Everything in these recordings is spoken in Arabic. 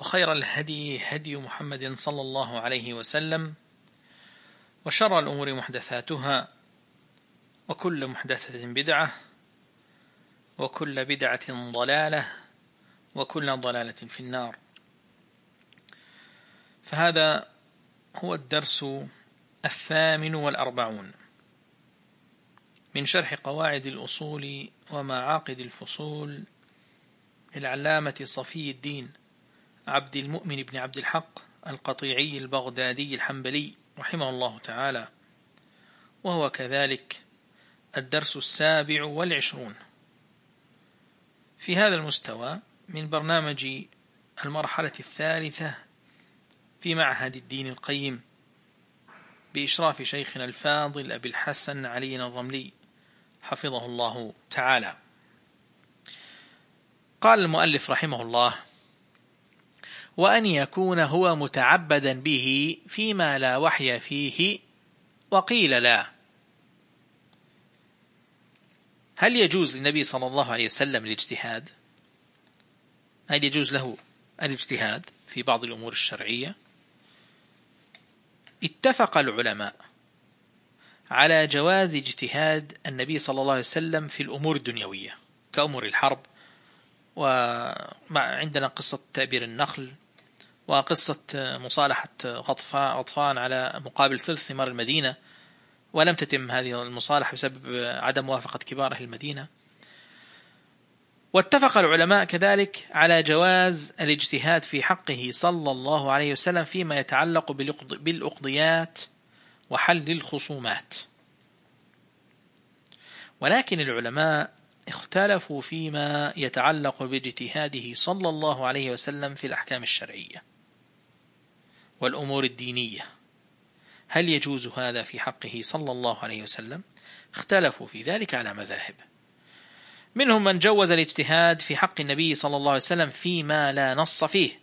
وخير الهدي هدي محمد صلى الله عليه وسلم وشر الأمور محدثاتها وكل محدثة بدعة وكل بدعة ضلالة وكل ضلالة في النار. فهذا هو الدرس الثامن والأربعون من شرح قواعد الأصول ومعاقد الفصول للعلامة صفي الدين. عبد المؤمن بن عبد الحق القطيعي البغدادي الحنبلي رحمه الله تعالى وهو كذلك الدرس السابع والعشرون. في هذا المستوى من برنامج المرحلة الثالثة في معهد الدين القيم بإشراف شيخنا الفاضل أبي الحسن علي الرملي حفظه الله تعالى. قال المؤلف رحمه الله وأن يكون هو متعبدا به فيما لا وحي فيه وقيل لا. هل يجوز للنبي صلى الله عليه وسلم الاجتهاد؟ هل يجوز له الاجتهاد في بعض الأمور الشرعية؟ اتفق العلماء على جواز اجتهاد النبي صلى الله عليه وسلم في الأمور الدنيوية كأمور الحرب وعندنا قصة تأبير النخل وقصة مصالحة غطفان على مقابل ثلث ثمار المدينة. ولم تتم هذه المصالحة بسبب عدم موافقة كبار أهل المدينة واتفق العلماء كذلك على جواز الاجتهاد في حقه صلى الله عليه وسلم فيما يتعلق بالأقضيات وحل الخصومات. ولكن العلماء اختلفوا فيما يتعلق باجتهاده صلى الله عليه وسلم في الأحكام الشرعية. والأمور الدينية. هل يجوز هذا في حقه صلى الله عليه وسلم؟ اختلفوا في ذلك على مذاهب. منهم من جوز الاجتهاد في حق النبي صلى الله عليه وسلم فيما لا نص فيه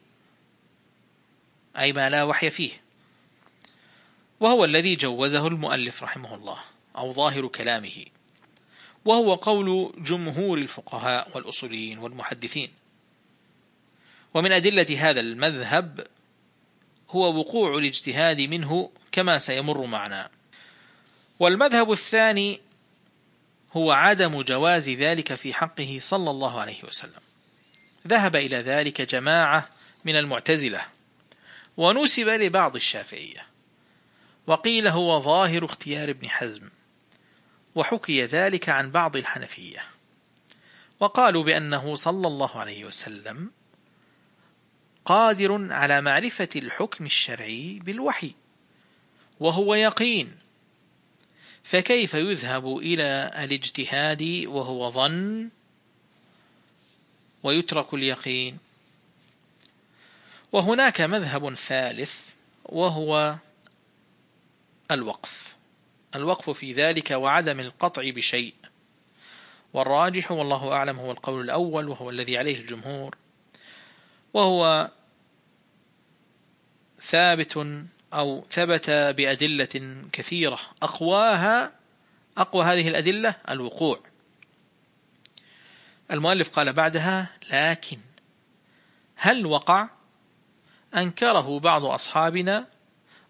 أي ما لا وحي فيه. وهو الذي جوزه المؤلف رحمه الله أو ظاهر كلامه. وهو قول جمهور الفقهاء والأصوليين والمحدثين. ومن أدلة هذا المذهب هو وقوع الاجتهاد منه كما سيمر معنا. والمذهب الثاني هو عدم جواز ذلك في حقه صلى الله عليه وسلم. ذهب إلى ذلك جماعة من المعتزلة ونسب لبعض الشافعية وقيل هو ظاهر اختيار ابن حزم وحكي ذلك عن بعض الحنفية وقالوا بأنه صلى الله عليه وسلم قادر على معرفة الحكم الشرعي بالوحي وهو يقين. فكيف يذهب إلى الاجتهاد وهو ظن ويترك اليقين؟ وهناك مذهب ثالث وهو الوقف. الوقف في ذلك وعدم القطع بشيء. والراجح والله أعلم هو القول الأول وهو الذي عليه الجمهور. وهو ثابت أو ثبت بأدلة كثيرة. أقواها أقوى هذه الأدلة الوقوع. المؤلف قال بعدها لكن هل وقع؟ أنكره بعض أصحابنا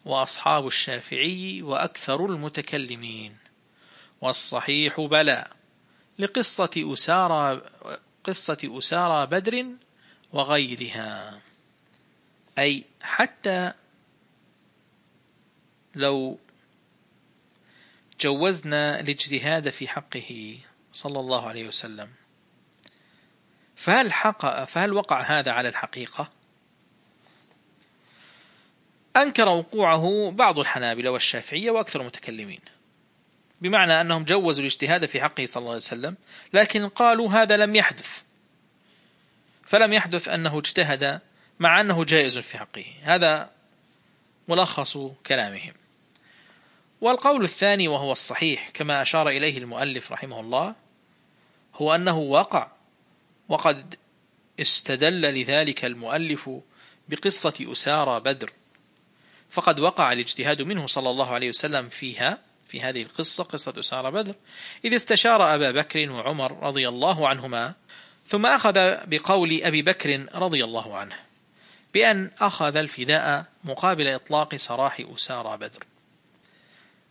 وأصحاب الشافعي وأكثر المتكلمين. والصحيح بلى. لقصة أسارى قصة أسارى بدر وغيرها. أي حتى لو جوزنا الاجتهاد في حقه صلى الله عليه وسلم فهل, حق فهل وقع هذا على الحقيقة؟ أنكر وقوعه بعض الحنابلة والشافعية وأكثر المتكلمين بمعنى أنهم جوزوا الاجتهاد في حقه صلى الله عليه وسلم لكن قالوا هذا لم يحدث. فلم يحدث أنه اجتهد مع أنه جائز في حقه. هذا ملخص كلامهم. والقول الثاني وهو الصحيح كما أشار إليه المؤلف رحمه الله هو أنه وقع وقد استدل لذلك المؤلف بقصة أسارى بدر. فقد وقع الاجتهاد منه صلى الله عليه وسلم فيها في هذه القصة قصة أسارى بدر. إذ استشار أبا بكر وعمر رضي الله عنهما ثم أخذ بقول أبي بكر رضي الله عنه بأن أخذ الفداء مقابل إطلاق سراح أسارى بدر.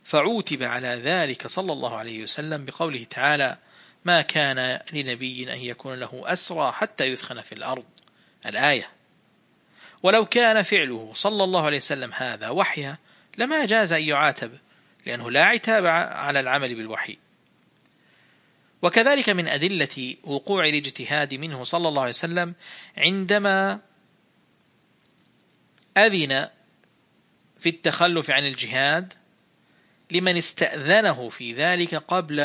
فعوتب على ذلك صلى الله عليه وسلم بقوله تعالى ما كان لنبي أن يكون له أسرى حتى يثخن في الأرض. الآية. ولو كان فعله صلى الله عليه وسلم هذا وحيا لما جاز أن يعاتب لأنه لا عتاب على العمل بالوحي. وكذلك من أدلة وقوع الاجتهاد منه صلى الله عليه وسلم عندما أذن في التخلف عن الجهاد لمن استأذنه في ذلك قبل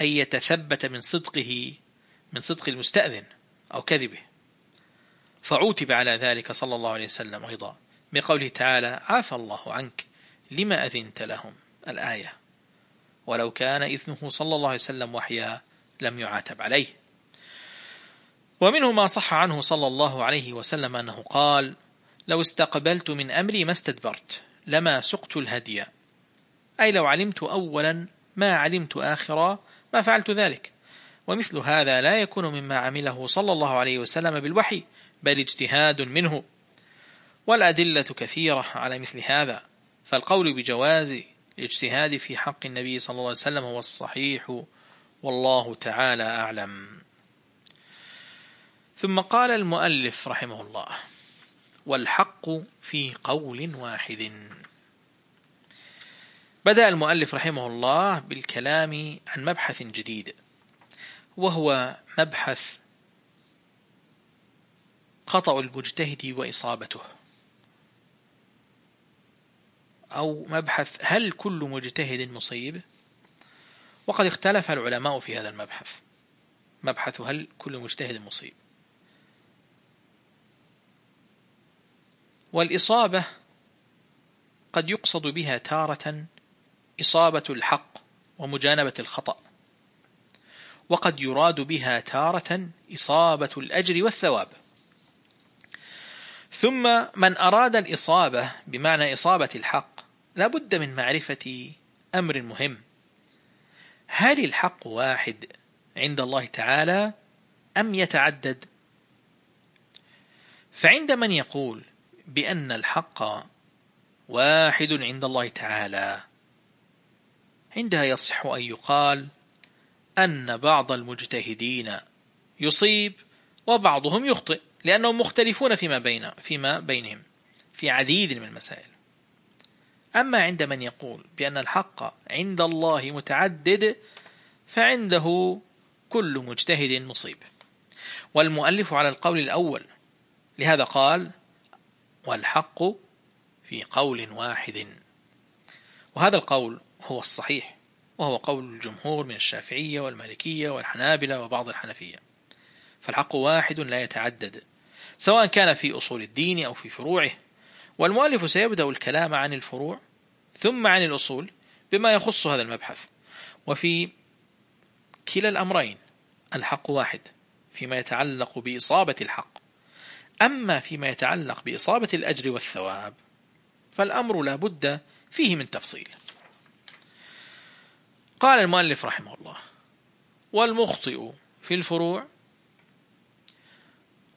أن يتثبت من صدقه من صدق المستأذن أو كذبه. فعوتب على ذلك صلى الله عليه وسلم أيضا بقوله تعالى عفى الله عنك لما أذنت لهم. الآية. ولو كان إذنه صلى الله عليه وسلم وحيا لم يعاتب عليه. ومنه ما صح عنه صلى الله عليه وسلم أنه قال لو استقبلت من أمري ما استدبرت لما سقت الهدي. أي لو علمت أولا ما علمت آخرا ما فعلت ذلك. ومثل هذا لا يكون مما عمله صلى الله عليه وسلم بالوحي بل اجتهاد منه. والأدلة كثيرة على مثل هذا. فالقول بجواز الاجتهاد في حق النبي صلى الله عليه وسلم هو الصحيح والله تعالى أعلم. ثم قال المؤلف رحمه الله والحق في قول واحد. بدأ المؤلف رحمه الله بالكلام عن مبحث جديد وهو مبحث خطأ المجتهد وإصابته. أو مبحث هل كل مجتهد مصيب؟ وقد اختلف العلماء في هذا المبحث. مبحث هل كل مجتهد مصيب؟ والإصابة قد يقصد بها تارة إصابة الحق ومجانبة الخطأ وقد يراد بها تارة إصابة الأجر والثواب. ثم من أراد الإصابة بمعنى إصابة الحق لا بد من معرفة أمر مهم. هل الحق واحد عند الله تعالى أم يتعدد؟ فعند من يقول بأن الحق واحد عند الله تعالى عندها يصح أن يقال أن بعض المجتهدين يصيب وبعضهم يخطئ لأنهم مختلفون فيما بين فيما بينهم في عديد من المسائل. أما عند من يقول بأن الحق عند الله متعدد فعنده كل مجتهد مصيب. والمؤلف على القول الأول لهذا قال والحق في قول واحد. وهذا القول هو الصحيح وهو قول الجمهور من الشافعية والمالكية والحنابلة وبعض الحنفية. فالحق واحد لا يتعدد سواء كان في أصول الدين أو في فروعه. والمؤلف سيبدأ الكلام عن الفروع ثم عن الأصول بما يخص هذا المبحث. وفي كلا الأمرين الحق واحد فيما يتعلق بإصابة الحق. أما فيما يتعلق بإصابة الأجر والثواب فالأمر لا بد فيه من تفصيل. قال المؤلف رحمه الله والمخطئ في الفروع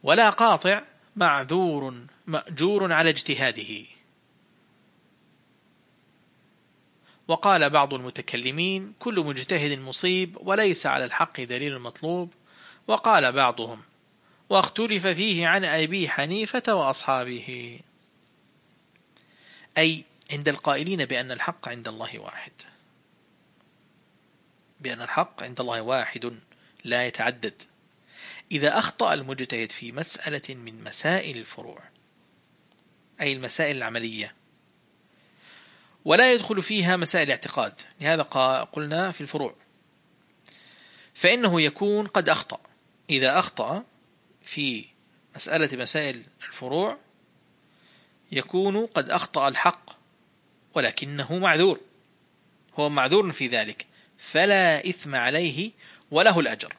ولا قاطع معذور مأجور على اجتهاده. وقال بعض المتكلمين كل مجتهد مصيب وليس على الحق دليل مطلوب. وقال بعضهم واختلف فيه عن أبي حنيفة وأصحابه. أي عند القائلين بأن الحق عند الله واحد. بأن الحق عند الله واحد لا يتعدد. إذا أخطأ المجتهد في مسألة من مسائل الفروع أي المسائل العملية. ولا يدخل فيها مسائل الاعتقاد. لهذا قلنا في الفروع. فإنه يكون قد أخطأ. إذا أخطأ في مسألة مسائل الفروع يكون قد أخطأ الحق ولكنه معذور. هو معذور في ذلك. فلا إثم عليه وله الأجر.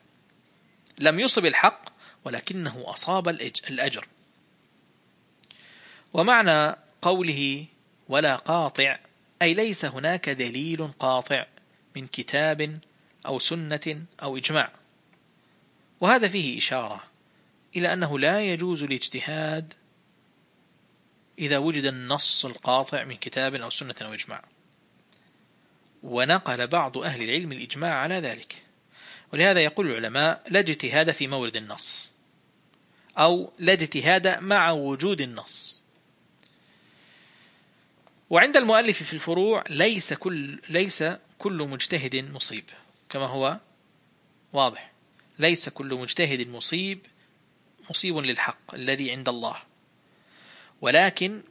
لم يصب الحق ولكنه أصاب الأجر. ومعنى قوله ولا قاطع أي ليس هناك دليل قاطع من كتاب أو سنة أو إجماع. وهذا فيه إشارة إلى أنه لا يجوز الاجتهاد إذا وجد النص القاطع من كتاب أو سنة أو إجماع. ونقل بعض أهل العلم الإجماع على ذلك. ولهذا يقول العلماء لا اجتهاد في مورد النص أو لا اجتهاد مع وجود النص. وعند المؤلف في الفروع ليس كل ليس كل مجتهد مصيب كما هو واضح. ليس كل مجتهد مصيب مصيب للحق الذي عند الله ولكن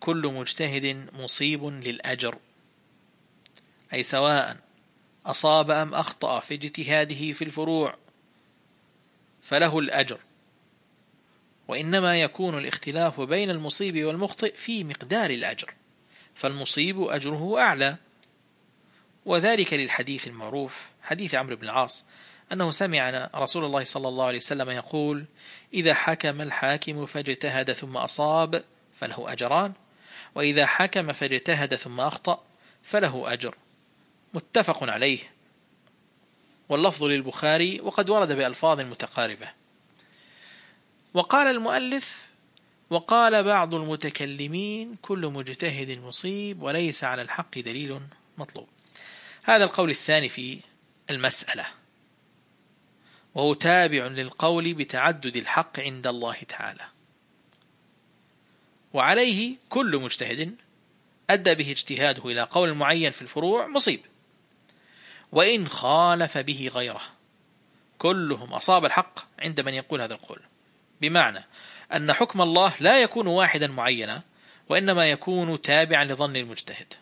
كل مجتهد مصيب للأجر أي سواء أصاب أم أخطأ في اجتهاده في الفروع فله الأجر. وإنما يكون الاختلاف بين المصيب والمخطئ في مقدار الأجر. فالمصيب أجره أعلى. وذلك للحديث المعروف حديث عمرو بن العاص أنه سمع رسول الله صلى الله عليه وسلم يقول إذا حكم الحاكم فاجتهد ثم أصاب فله أجران وإذا حكم فاجتهد ثم أخطأ فله أجر. متفق عليه. واللفظ للبخاري وقد ورد بألفاظ متقاربة. وقال المؤلف وقال بعض المتكلمين كل مجتهد مصيب وليس على الحق دليل مطلوب. هذا القول الثاني في المسألة. وهو تابع للقول بتعدد الحق عند الله تعالى. وعليه كل مجتهد أدى به اجتهاده إلى قول معين في الفروع مصيب. وإن خالف به غيره. كلهم أصاب الحق عند من يقول هذا القول. بمعنى أن حكم الله لا يكون واحدا معينا وإنما يكون تابعا لظن المجتهد.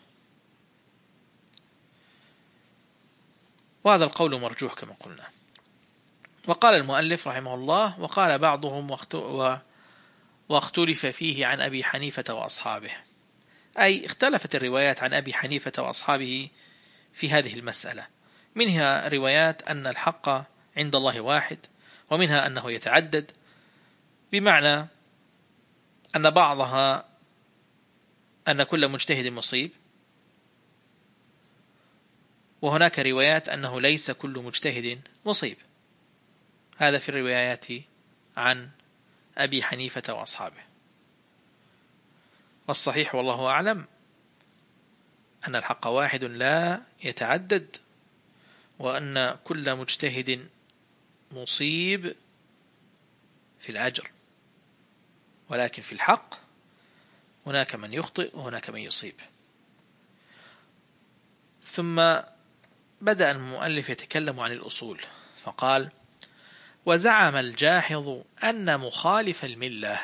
وهذا القول مرجوح كما قلنا. وقال المؤلف رحمه الله وقال بعضهم واختلف فيه عن أبي حنيفة وأصحابه. أي اختلفت الروايات عن أبي حنيفة وأصحابه في هذه المسألة. منها روايات أن الحق عند الله واحد ومنها أنه يتعدد بمعنى أن بعضها أن كل مجتهد مصيب وهناك روايات أنه ليس كل مجتهد مصيب. هذا في الروايات عن أبي حنيفة وأصحابه. والصحيح والله أعلم أن الحق واحد لا يتعدد وأن كل مجتهد مصيب في الأجر. ولكن في الحق هناك من يخطئ وهناك من يصيب. ثم بدأ المؤلف يتكلم عن الأصول فقال وزعم الجاحظ أن مخالف الملة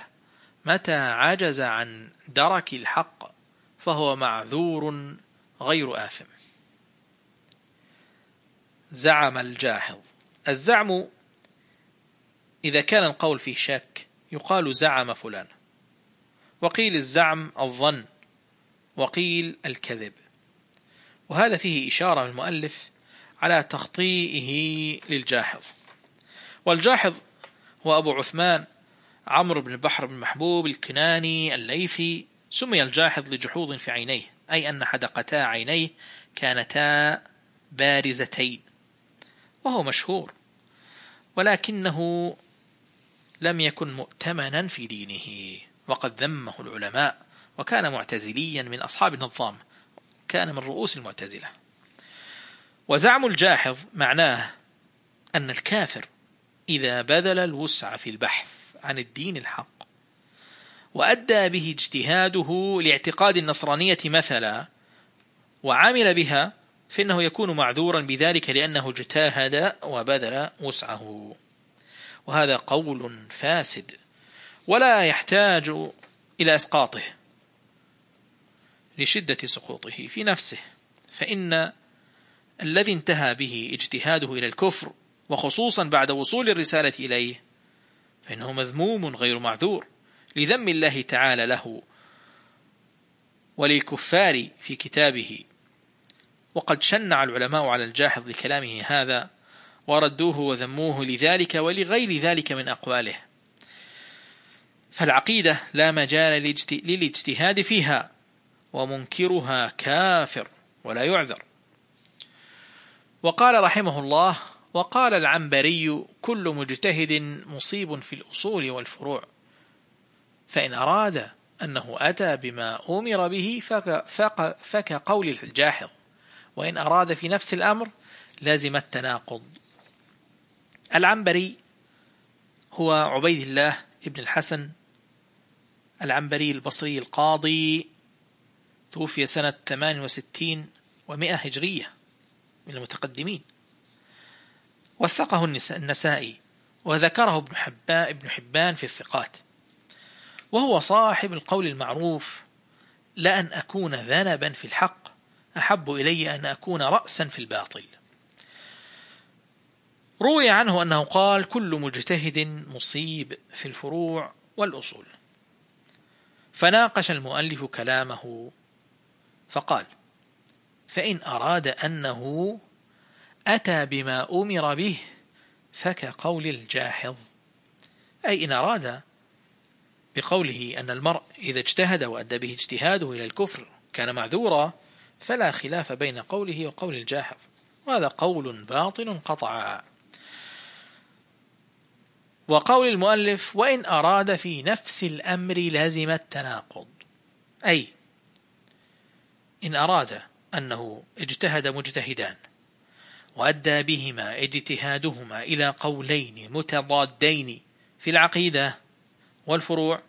متى عجز عن درك الحق فهو معذور غير آثم. زعم الجاحظ. الزعم إذا كان القول فيه شك يقال زعم فلان. وقيل الزعم الظن. وقيل الكذب. وهذا فيه إشارة من المؤلف على تخطيئه للجاحظ. والجاحظ هو أبو عثمان عمرو بن بحر بن محبوب الكناني الليثي سمي الجاحظ لجحوظ في عينيه أي أن حدقتا عينيه كانتا بارزتين. وهو مشهور. ولكنه لم يكن مؤتمنا في دينه وقد ذمه العلماء وكان معتزليا من أصحاب النظام كان من رؤوس المعتزلة. وزعم الجاحظ معناه أن الكافر إذا بذل الوسع في البحث عن الدين الحق وأدى به اجتهاده لاعتقاد النصرانية مثلا وعمل بها فإنه يكون معذورا بذلك لأنه اجتهد وبذل وسعه. وهذا قول فاسد ولا يحتاج إلى إسقاطه لشدة سقوطه في نفسه فإن الذي انتهى به اجتهاده إلى الكفر وخصوصا بعد وصول الرسالة إليه فإنه مذموم غير معذور لذم الله تعالى له وللكفار في كتابه. وقد شنع العلماء على الجاحظ لكلامه هذا وردوه وذموه لذلك ولغير ذلك من أقواله. فالعقيدة لا مجال للاجتهاد فيها ومنكرها كافر ولا يعذر. وقال رحمه الله وقال العنبري كل مجتهد مصيب في الأصول والفروع فإن أراد أنه أتى بما أمر به فكقول الجاحظ وإن أراد في نفس الأمر لازم التناقض. العنبري هو عبيد الله ابن الحسن العنبري البصري القاضي توفي سنة 68 ومئة هجرية من المتقدمين. وثقه النسائي وذكره ابن حبان, ابن حبان في الثقات. وهو صاحب القول المعروف لأن أكون ذنبا في الحق أحب إلي أن أكون رأسا في الباطل. روي عنه أنه قال كل مجتهد مصيب في الفروع والأصول. فناقش المؤلف كلامه فقال فإن أراد أنه أتى بما أمر به فكقول الجاحظ. أي إن أراد بقوله أن المرء إذا اجتهد وأدى به اجتهاده إلى الكفر كان معذورا فلا خلاف بين قوله وقول الجاحظ. وهذا قول باطل قطعا. وقول المؤلف وإن أراد في نفس الأمر لازم التناقض. أي إن أراد أنه اجتهد مجتهدان وأدى بهما اجتهادهما إلى قولين متضادين في العقيدة والفروع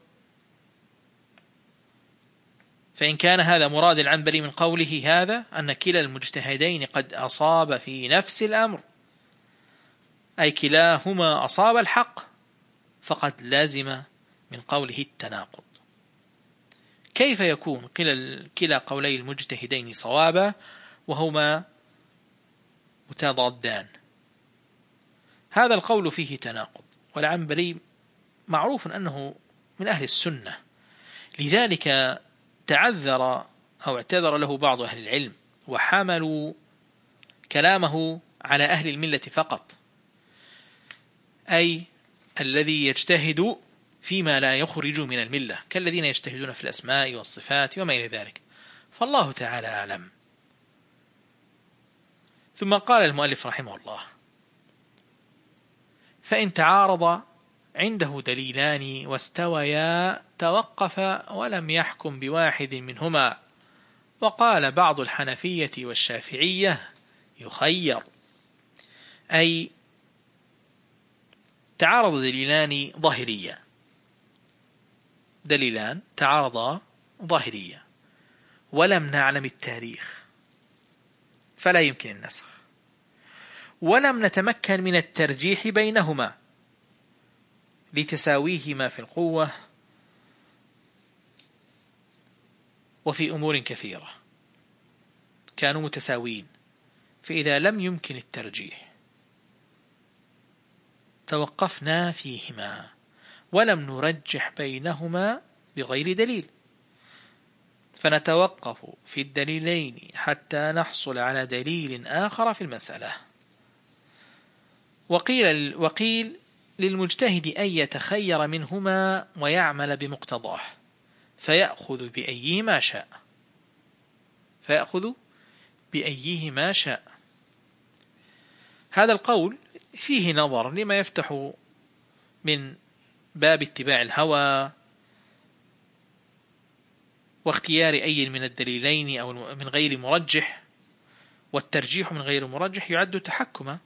فإن كان هذا مراد العنبري من قوله هذا أن كلا المجتهدين قد أصاب في نفس الأمر أي كلاهما أصاب الحق فقد لازم من قوله التناقض. كيف يكون كلا قولي المجتهدين صوابا وهما متضادان؟ هذا القول فيه تناقض والعنبري معروف أنه من أهل السنة. لذلك تعذر أو اعتذر له بعض أهل العلم وحملوا كلامه على أهل الملة فقط. أي الذي يجتهد فيما لا يخرج من الملة كالذين يجتهدون في الأسماء والصفات وما إلى ذلك. فالله تعالى أعلم. ثم قال المؤلف رحمه الله فإن تعارض عنده دليلان واستويا توقف ولم يحكم بواحد منهما. وقال بعض الحنفية والشافعية يخير. أي تعارض دليلان ظاهريا دليلان تعارضا ظاهريا ولم نعلم التاريخ. فلا يمكن النسخ. ولم نتمكن من الترجيح بينهما. لتساويهما في القوة وفي أمور كثيرة. كانوا متساويين. فإذا لم يمكن الترجيح توقفنا فيهما ولم نرجح بينهما بغير دليل. فنتوقف في الدليلين حتى نحصل على دليل آخر في المسألة. وقيل, وقيل للمجتهد أن يتخير منهما ويعمل بمقتضاه فيأخذ بأيهما شاء. فيأخذ بأيهما شاء. هذا القول فيه نظر لما يفتح من باب اتباع الهوى واختيار أي من الدليلين أو من غير مرجح والترجيح من غير مرجح يعد تحكما.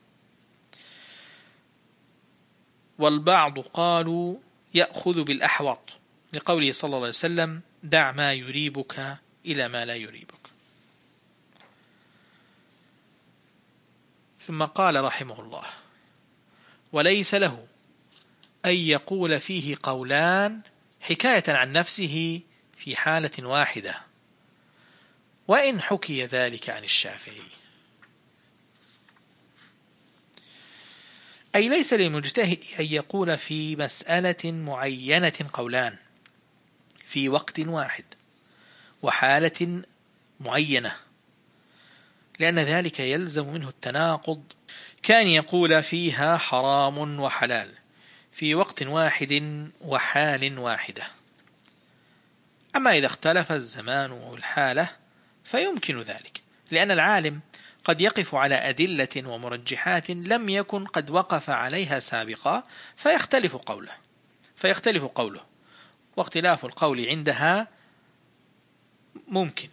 والبعض قالوا يأخذ بالأحوط لقوله صلى الله عليه وسلم دع ما يريبك إلى ما لا يريبك. ثم قال رحمه الله وليس له أن يقول فيه قولان حكاية عن نفسه في حالة واحدة. وإن حكي ذلك عن الشافعي. أي ليس للمجتهد أن يقول في مسألة معينة قولان في وقت واحد وحالة معينة. لأن ذلك يلزم منه التناقض. كان يقول فيها حرام وحلال في وقت واحد وحال واحدة. أما إذا اختلف الزمان والحالة فيمكن ذلك لأن العالم قد يقف على أدلة ومرجحات لم يكن قد وقف عليها سابقا فيختلف قوله فيختلف قوله. واختلاف القول عندها ممكن.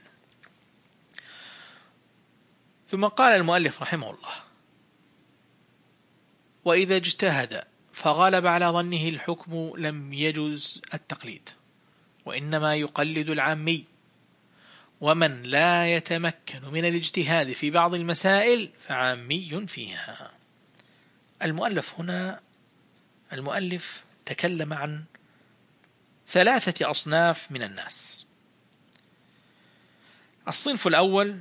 ثم قال المؤلف رحمه الله وإذا اجتهد فغلب على ظنه الحكم لم يجوز التقليد وإنما يقلد العامي ومن لا يتمكن من الاجتهاد في بعض المسائل فعامي فيها. المؤلف هنا المؤلف تكلم عن ثلاثة أصناف من الناس. الصنف الأول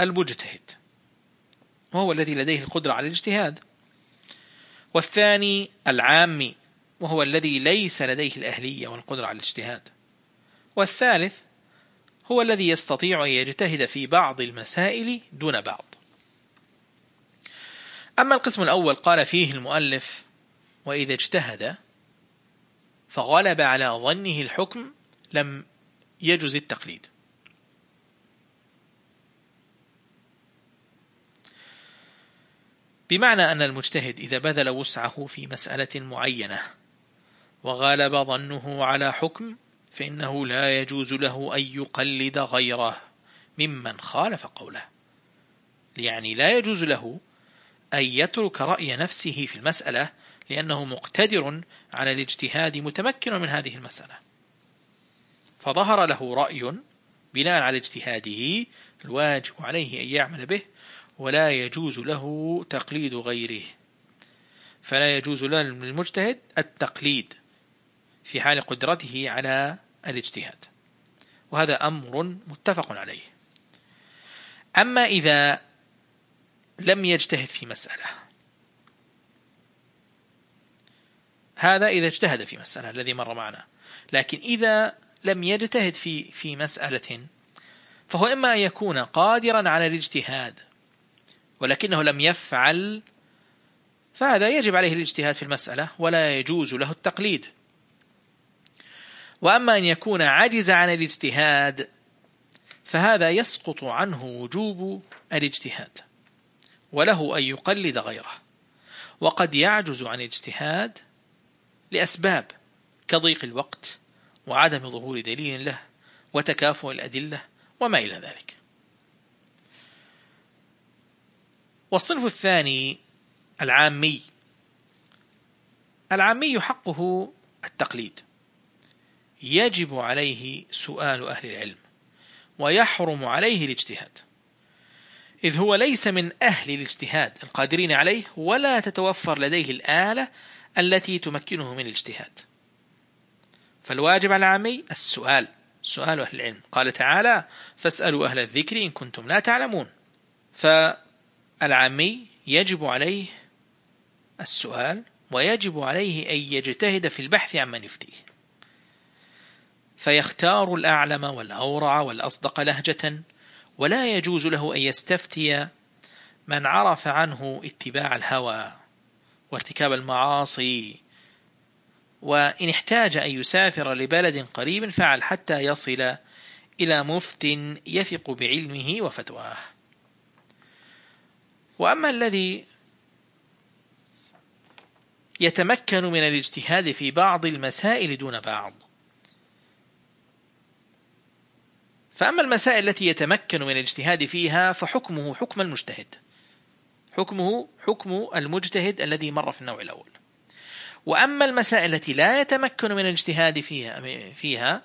المجتهد وهو الذي لديه القدرة على الاجتهاد. والثاني العامي وهو الذي ليس لديه الأهلية والقدرة على الاجتهاد. والثالث هو الذي يستطيع أن يجتهد في بعض المسائل دون بعض. أما القسم الأول قال فيه المؤلف وإذا اجتهد فغلب على ظنه الحكم لم يجز التقليد. بمعنى أن المجتهد إذا بذل وسعه في مسألة معينة وغالب ظنه على حكم فإنه لا يجوز له أن يقلد غيره ممن خالف قوله. يعني لا يجوز له أن يترك رأي نفسه في المسألة لأنه مقتدر على الاجتهاد متمكن من هذه المسألة. فظهر له رأي بناء على اجتهاده الواجب عليه أن يعمل به ولا يجوز له تقليد غيره. فلا يجوز للمجتهد التقليد في حال قدرته على الاجتهاد. وهذا أمر متفق عليه. أما إذا لم يجتهد في مسألة هذا إذا اجتهد في مسألة الذي مر معنا. لكن إذا لم يجتهد في في مسألة فهو إما أن يكون قادرا على الاجتهاد ولكنه لم يفعل فهذا يجب عليه الاجتهاد في المسألة ولا يجوز له التقليد. وأما أن يكون عجز عن الاجتهاد فهذا يسقط عنه وجوب الاجتهاد وله أن يقلد غيره. وقد يعجز عن الاجتهاد لأسباب كضيق الوقت وعدم ظهور دليل له وتكافؤ الأدلة وما إلى ذلك. والصنف الثاني العامي. العامي حقه التقليد. يجب عليه سؤال أهل العلم ويحرم عليه الاجتهاد. إذ هو ليس من أهل الاجتهاد القادرين عليه ولا تتوفر لديه الآلة التي تمكنه من الاجتهاد. فالواجب على العامي السؤال سؤال أهل العلم. قال تعالى فاسألوا أهل الذكر إن كنتم لا تعلمون. فالعامي يجب عليه السؤال ويجب عليه أن يجتهد في البحث عن من يفتيه. فيختار الأعلم والأورع والأصدق لهجة ولا يجوز له أن يستفتي من عرف عنه اتباع الهوى وارتكاب المعاصي. وإن احتاج أن يسافر لبلد قريب فعل حتى يصل إلى مفت يثق بعلمه وفتواه. وأما الذي يتمكن من الاجتهاد في بعض المسائل دون بعض فأما المسائل التي يتمكن من الاجتهاد فيها فحكمه حكم المجتهد حكمه حكم المجتهد الذي مر في النوع الأول. وأما المسائل التي لا يتمكن من الاجتهاد فيها, فيها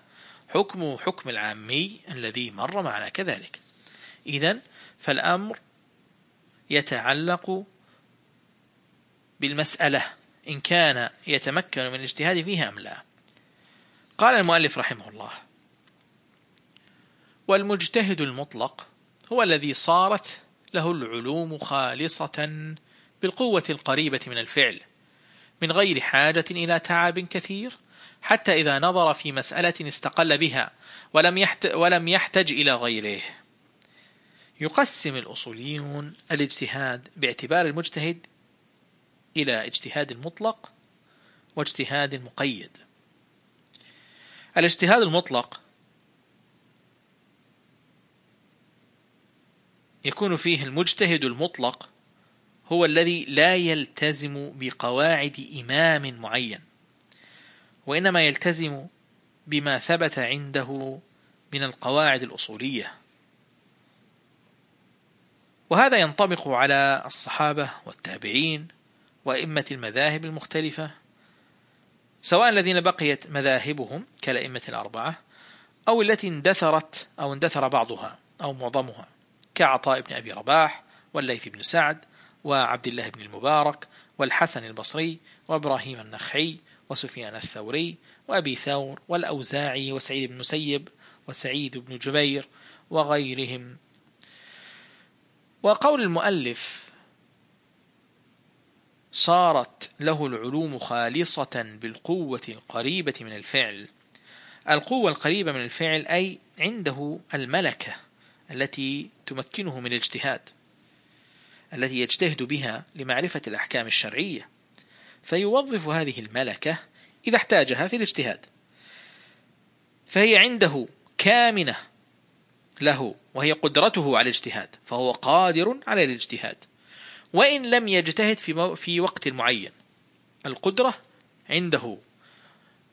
حكمه حكم العامي الذي مر معنا كذلك. إذا فالأمر يتعلق بالمسألة إن كان يتمكن من الاجتهاد فيها أم لا. قال المؤلف رحمه الله والمجتهد المطلق هو الذي صارت له العلوم خالصة بالقوة القريبة من الفعل من غير حاجة إلى تعب كثير حتى إذا نظر في مسألة استقل بها ولم ولم يحتج إلى غيره. يقسم الأصوليون الاجتهاد باعتبار المجتهد إلى اجتهاد مطلق واجتهاد مقيد. الاجتهاد المطلق يكون فيه المجتهد المطلق هو الذي لا يلتزم بقواعد إمام معين وإنما يلتزم بما ثبت عنده من القواعد الأصولية. وهذا ينطبق على الصحابة والتابعين وإمة المذاهب المختلفة سواء الذين بقيت مذاهبهم كالأئمة الأربعة أو التي اندثرت أو اندثر بعضها أو معظمها كعطاء بن أبي رباح والليث بن سعد وعبد الله بن المبارك والحسن البصري وإبراهيم النخعي وسفيان الثوري وأبي ثور والأوزاعي وسعيد بن مسيب وسعيد بن جبير وغيرهم. وقول المؤلف صارت له العلوم خالصة بالقوة القريبة من الفعل. القوة القريبة من الفعل أي عنده الملكة التي تمكنه من الاجتهاد التي يجتهد بها لمعرفة الأحكام الشرعية. فيوظف هذه الملكة إذا احتاجها في الاجتهاد. فهي عنده كامنة له وهي قدرته على الاجتهاد فهو قادر على الاجتهاد. وإن لم يجتهد في, في وقت معين القدرة عنده.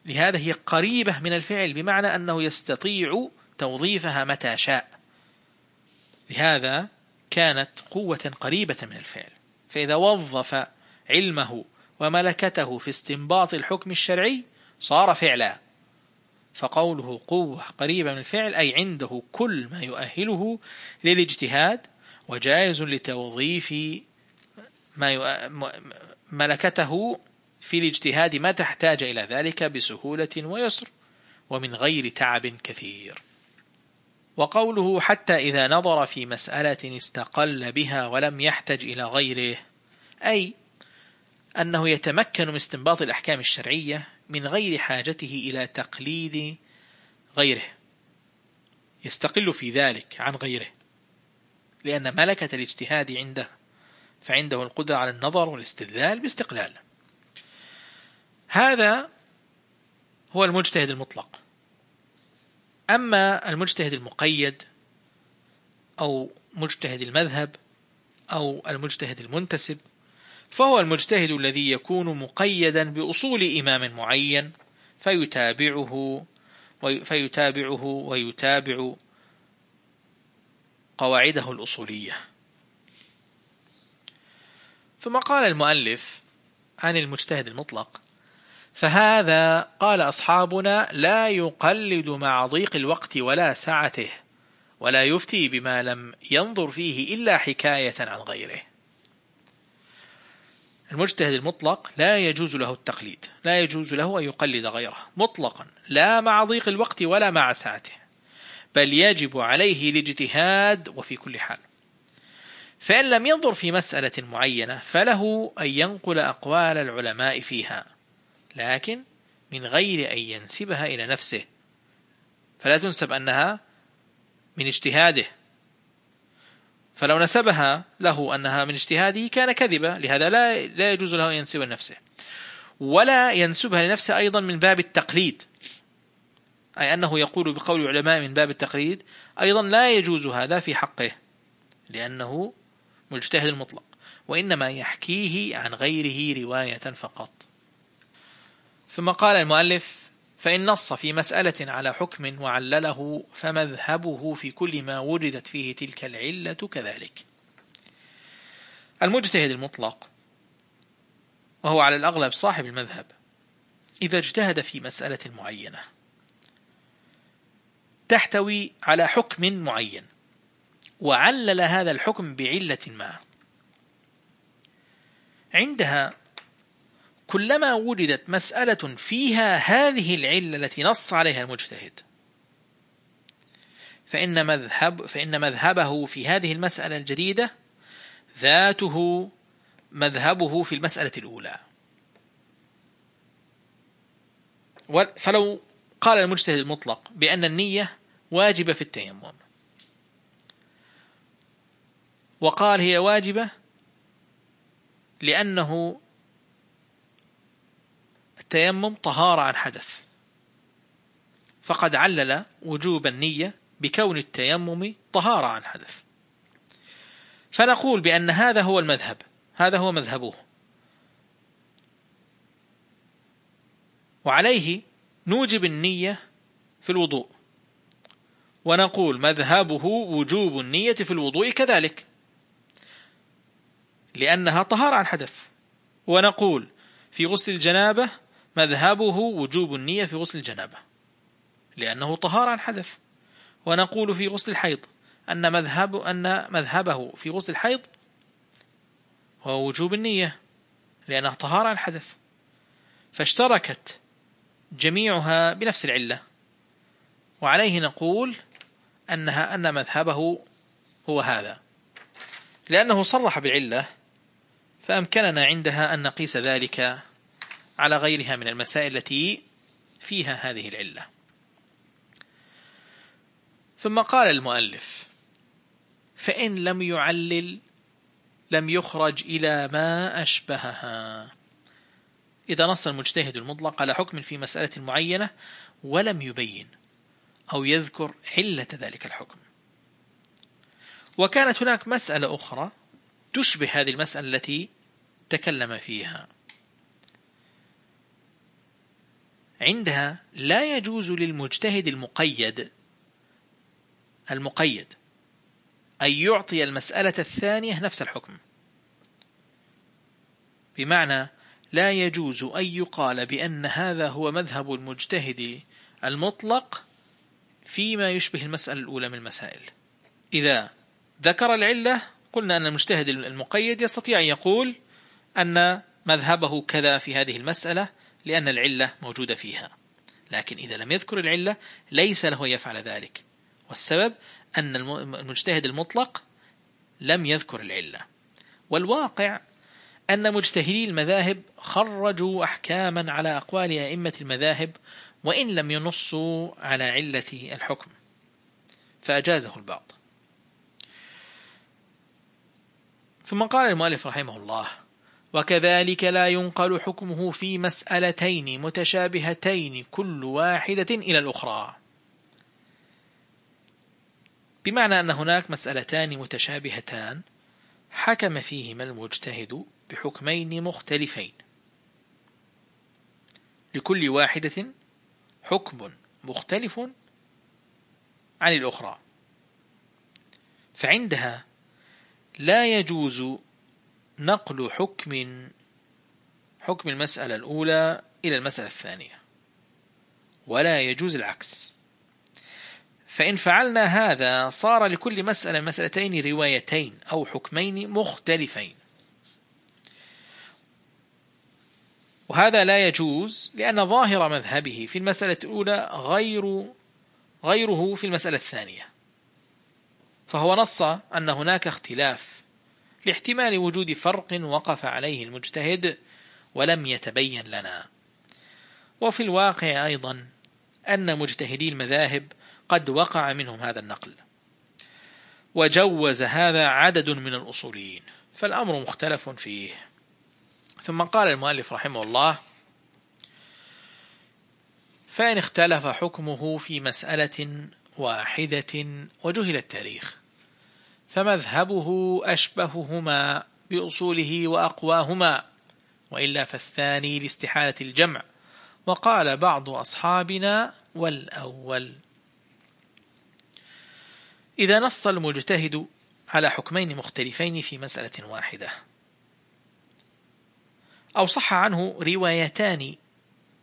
لهذا هي قريبة من الفعل بمعنى أنه يستطيع توظيفها متى شاء. لهذا كانت قوة قريبة من الفعل. فإذا وظف علمه وملكته في استنباط الحكم الشرعي صار فعلا. فقوله قوة قريبة من الفعل أي عنده كل ما يؤهله للاجتهاد وجائز لتوظيف ما ملكته في الاجتهاد ما تحتاج إلى ذلك بسهولة ويسر ومن غير تعب كثير. وقوله حتى إذا نظر في مسألة استقل بها ولم يحتج إلى غيره أي أنه يتمكن من استنباط الأحكام الشرعية من غير حاجته إلى تقليد غيره. يستقل في ذلك عن غيره. لأن ملكة الاجتهاد عنده فعنده القدرة على النظر والاستدلال باستقلال. هذا هو المجتهد المطلق. أما المجتهد المقيد أو مجتهد المذهب أو المجتهد المنتسب فهو المجتهد الذي يكون مقيدا بأصول إمام معين فيتابعه فيتابعه ويتابع قواعده الأصولية. ثم قال المؤلف عن المجتهد المطلق فهذا قال أصحابنا لا يقلد مع ضيق الوقت ولا سعته ولا يفتي بما لم ينظر فيه إلا حكاية عن غيره. المجتهد المطلق لا يجوز له التقليد لا يجوز له أن يقلد غيره مطلقا لا مع ضيق الوقت ولا مع سعته بل يجب عليه الاجتهاد وفي كل حال. فإن لم ينظر في مسألة معينة فله أن ينقل أقوال العلماء فيها لكن من غير أن ينسبها إلى نفسه. فلا تنسب أنها من اجتهاده. فلو نسبها له أنها من اجتهاده كان كذبا لهذا لا لا يجوز له أن ينسب لنفسه. ولا ينسبها لنفسه أيضا من باب التقليد أي أنه يقول بقول العلماء من باب التقليد أيضا لا يجوز هذا في حقه لأنه مجتهد مطلق وإنما يحكيه عن غيره رواية فقط. ثم قال المؤلف فإن نص في مسألة على حكم وعلله فمذهبه في كل ما وجدت فيه تلك العلة كذلك. المجتهد المطلق وهو على الأغلب صاحب المذهب إذا اجتهد في مسألة معينة تحتوي على حكم معين وعلل هذا الحكم بعلة ما. عندها كلما وجدت مسألة فيها هذه العلة التي نص عليها المجتهد. فإن, مذهب فإن مذهبه في هذه المسألة الجديدة ذاته مذهبه في المسألة الأولى. فلو قال المجتهد المطلق بأن النية واجبة في التيمم. وقال هي واجبة لأنه التيمم طهارة عن حدث. فقد علل وجوب النية بكون التيمم طهارة عن حدث. فنقول بأن هذا هو المذهب. هذا هو مذهبه. وعليه نوجب النية في الوضوء. ونقول مذهبه وجوب النية في الوضوء كذلك. لأنها طهارة عن حدث. ونقول في غسل الجنابة مذهبه وجوب النية في غسل الجنابة لأنه طهارة عن حدث ونقول في غسل الحيض أن مذهب أن مذهبه في غسل الحيض هو وجوب النية لأنها طهارة عن حدث فاشتركت جميعها بنفس العلة. وعليه نقول أنها أن مذهبه هو هذا. لأنه صرح بالعلة فأمكننا عندها أن نقيس ذلك على غيرها من المسائل التي فيها هذه العلة. ثم قال المؤلف فإن لم يعلل لم يخرج إلى ما أشبهها. إذا نص المجتهد المطلق على حكم في مسألة معينة ولم يبين أو يذكر علة ذلك الحكم. وكانت هناك مسألة أخرى تشبه هذه المسألة التي تكلم فيها. عندها لا يجوز للمجتهد المقيد المقيد أن يعطي المسألة الثانية نفس الحكم. بمعنى لا يجوز أن يقال بأن هذا هو مذهب المجتهد المطلق فيما يشبه المسألة الأولى من المسائل. إذا ذكر العلة قلنا أن المجتهد المقيد يستطيع أن يقول أن مذهبه كذا في هذه المسألة لأن العلة موجودة فيها. لكن إذا لم يذكر العلة ليس له يفعل ذلك. والسبب أن المجتهد المطلق لم يذكر العلة. والواقع أن مجتهدي المذاهب خرجوا أحكاما على أقوال أئمة المذاهب وإن لم ينصوا على علة الحكم. فأجازه البعض. ثم قال المؤلف رحمه الله وكذلك لا ينقل حكمه في مسألتين متشابهتين كل واحدة إلى الأخرى. بمعنى أن هناك مسألتان متشابهتان حكم فيهما المجتهد بحكمين مختلفين. لكل واحدة حكم مختلف عن الأخرى. فعندها لا يجوز نقل حكم حكم المسألة الأولى إلى المسألة الثانية. ولا يجوز العكس. فإن فعلنا هذا صار لكل مسألة مسألتين روايتين أو حكمين مختلفين. وهذا لا يجوز لأن ظاهر مذهبه في المسألة الأولى غير غيره في المسألة الثانية. فهو نص أن هناك اختلاف لاحتمال وجود فرق وقف عليه المجتهد ولم يتبين لنا. وفي الواقع أيضا أن مجتهدي المذاهب قد وقع منهم هذا النقل. وجوز هذا عدد من الأصوليين فالأمر مختلف فيه. ثم قال المؤلف رحمه الله فإن اختلف حكمه في مسألة واحدة وجهل التاريخ. فمذهبه أشبههما بأصوله وأقواهما وإلا فالثاني لاستحالة الجمع. وقال بعض أصحابنا والأول. إذا نص المجتهد على حكمين مختلفين في مسألة واحدة. أو صح عنه روايتان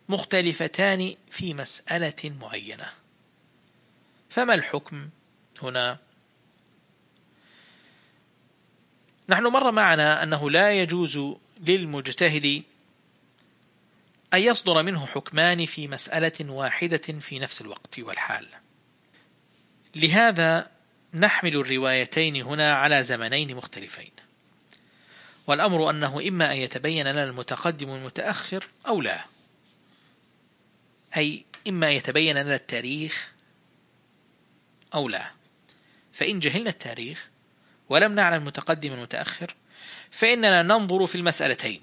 مختلفتان في مسألة معينة. فما الحكم هنا؟ نحن مر معنا أنه لا يجوز للمجتهد أن يصدر منه حكمان في مسألة واحدة في نفس الوقت والحال. لهذا نحمل الروايتين هنا على زمنين مختلفين. والأمر أنه إما أن يتبين لنا المتقدم والمتأخر أو لا. أي إما يتبين لنا التاريخ أو لا. فإن جهلنا التاريخ ولم نعلم المتقدم والمتأخر فإننا ننظر في المسألتين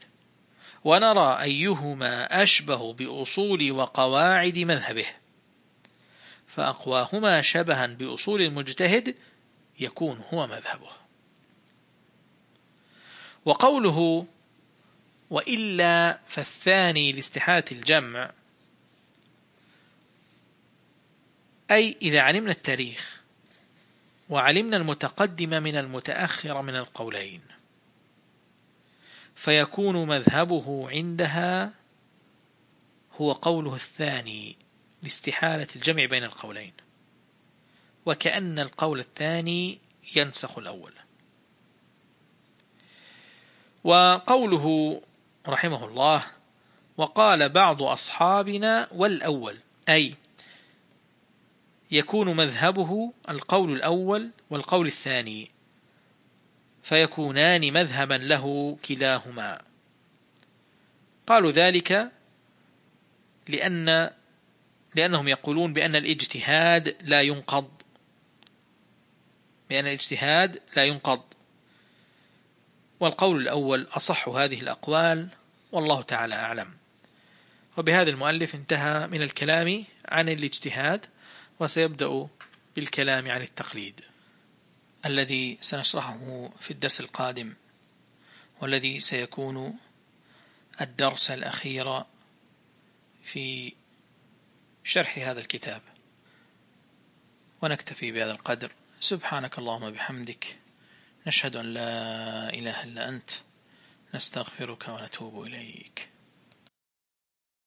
ونرى أيهما أشبه بأصول وقواعد مذهبه فأقواهما شبها بأصول المجتهد يكون هو مذهبه. وقوله وإلا فالثاني لاستحالة الجمع أي إذا علمنا التاريخ وعلمنا المتقدم من المتأخر من القولين. فيكون مذهبه عندها هو قوله الثاني لاستحالة الجمع بين القولين. وكأن القول الثاني ينسخ الأول. وقوله رحمه الله وقال بعض أصحابنا والأول أي يكون مذهبه القول الأول والقول الثاني فيكونان مذهبا له كلاهما. قالوا ذلك لأن لأنهم يقولون بأن الاجتهاد لا ينقض. بأن الاجتهاد لا ينقض. والقول الأول أصح هذه الأقوال والله تعالى أعلم. وبهذا المؤلف انتهى من الكلام عن الاجتهاد. وسيبدأ بالكلام عن التقليد الذي سنشرحه في الدرس القادم والذي سيكون الدرس الأخير في شرح هذا الكتاب. ونكتفي بهذا القدر. سبحانك اللهم بحمدك نشهد أن لا إله إلا أنت. نستغفرك ونتوب إليك.